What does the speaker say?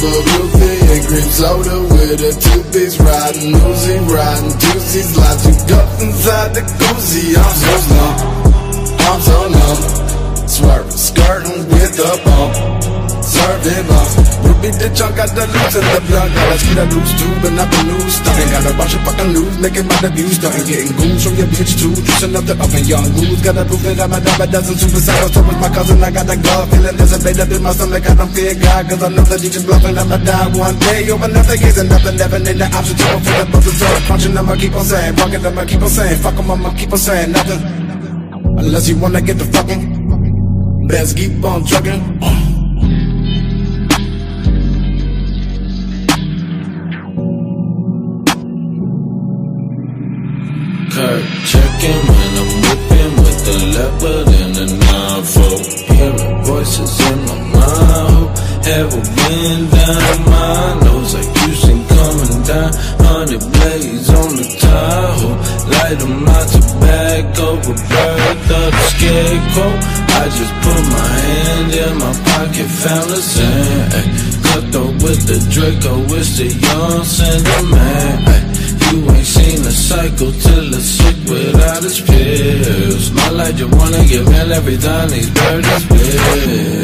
the movie and cream soda with a two-piece riding Uzi, riding Juicy, lots of guts inside the koozie. I'm so slow. Ruby the chunk, got the loose in the blunt. Got us get a loose tube and up a loose stunning. Got a bunch of fucking news, making my debut stunning. Getting goons from your bitch too, juicing up the oven. Young goons, got a proof that I'm a dime a dozen suicidal. So with my cousin, I got the glove, feeling dissipated in my stomach. I don't fear God, cause I know that you just bluffing. I'ma die one day. Up the gates nothing, never in the option. Trouble for the brothers, all punching. I'ma keep on saying, it, I'ma keep on saying, fuck 'em, I'ma keep on saying nothing. Unless you wanna get the fucking. Best keep on trucking. Kirk checking when I'm whipping with the leopard and the 9 Hearing voices in my mind. Hope ever been down my nose like Houston coming down. Hundred blades on the Tahoe. Light 'em out tobacco, but bird up the scarecrow. I just put my hand in my pocket, found a sand. Ay, Cutthroat with the Draco, it's the young Sandman. You cycle till it's sick without its pills. My life just wanna get in every time these birds on me.